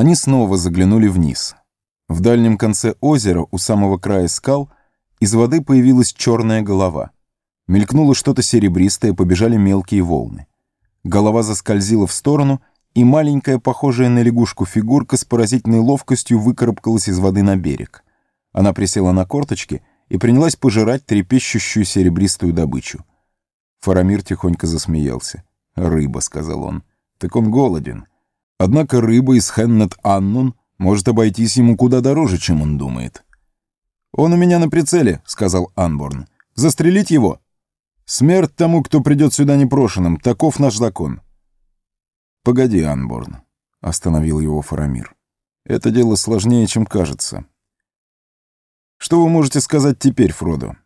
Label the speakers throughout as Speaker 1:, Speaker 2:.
Speaker 1: Они снова заглянули вниз. В дальнем конце озера, у самого края скал, из воды появилась черная голова. Мелькнуло что-то серебристое, побежали мелкие волны. Голова заскользила в сторону, и маленькая, похожая на лягушку фигурка с поразительной ловкостью выкарабкалась из воды на берег. Она присела на корточки и принялась пожирать трепещущую серебристую добычу. Фарамир тихонько засмеялся. «Рыба», — сказал он. «Так он голоден. Однако рыба из Хеннет Аннун может обойтись ему куда дороже, чем он думает». «Он у меня на прицеле», — сказал Анборн. «Застрелить его?» «Смерть тому, кто придет сюда непрошенным. Таков наш закон».
Speaker 2: «Погоди, Анборн», — остановил его Фарамир. «Это дело сложнее, чем кажется. Что вы можете сказать теперь, Фродо?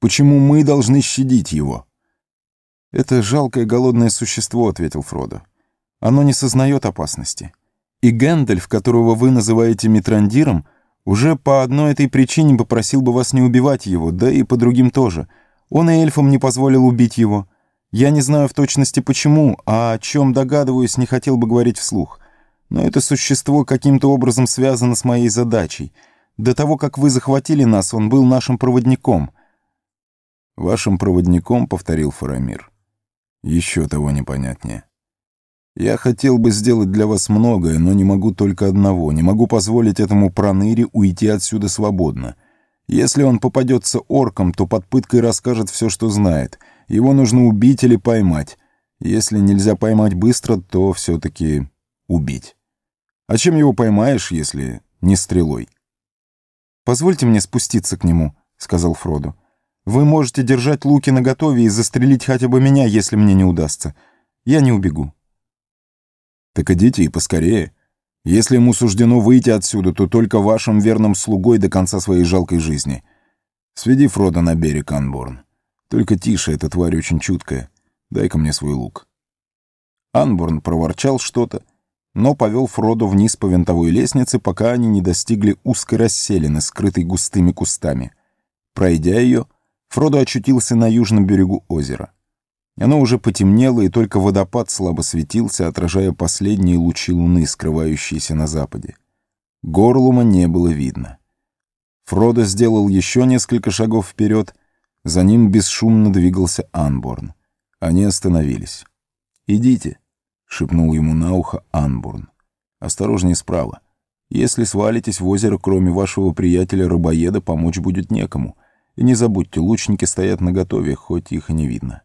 Speaker 2: Почему мы должны щадить его?»
Speaker 1: «Это жалкое голодное существо», — ответил Фродо. «Оно не сознает опасности. И Гэндальф, которого вы называете Митрандиром, уже по одной этой причине попросил бы вас не убивать его, да и по другим тоже. Он и эльфам не позволил убить его. Я не знаю в точности почему, а о чем догадываюсь, не хотел бы говорить вслух. Но это существо каким-то образом связано с моей задачей. До того, как вы захватили нас, он был нашим проводником».
Speaker 2: «Вашим проводником», — повторил Фарамир. Еще того непонятнее. Я хотел бы сделать для вас многое, но не могу только одного. Не могу позволить этому проныре уйти отсюда свободно. Если он попадется орком, то под пыткой расскажет все, что знает. Его нужно убить или поймать. Если нельзя поймать быстро, то все-таки убить. А чем его поймаешь, если не стрелой?
Speaker 1: «Позвольте мне спуститься к нему», — сказал Фродо. Вы можете держать луки наготове и застрелить хотя бы меня, если мне не удастся. Я не убегу.
Speaker 2: Так идите и поскорее. Если ему суждено выйти отсюда, то только вашим верным слугой до конца своей жалкой жизни. Сведи Фрода на берег, Анборн. Только тише, эта тварь очень чуткая. Дай-ка мне свой лук. Анборн проворчал что-то, но повел Фродо вниз по винтовой лестнице, пока они не достигли узкой расселины, скрытой густыми кустами. Пройдя ее, Фродо очутился на южном берегу озера. Оно уже потемнело, и только водопад слабо светился, отражая последние лучи луны, скрывающиеся на западе. Горлума не было видно. Фродо сделал еще несколько шагов вперед, за ним бесшумно двигался Анборн. Они остановились. «Идите», — шепнул ему на ухо Анборн. «Осторожнее справа. Если свалитесь в озеро, кроме вашего приятеля-рыбоеда, помочь будет некому». И не забудьте, лучники стоят наготове, хоть их и не видно.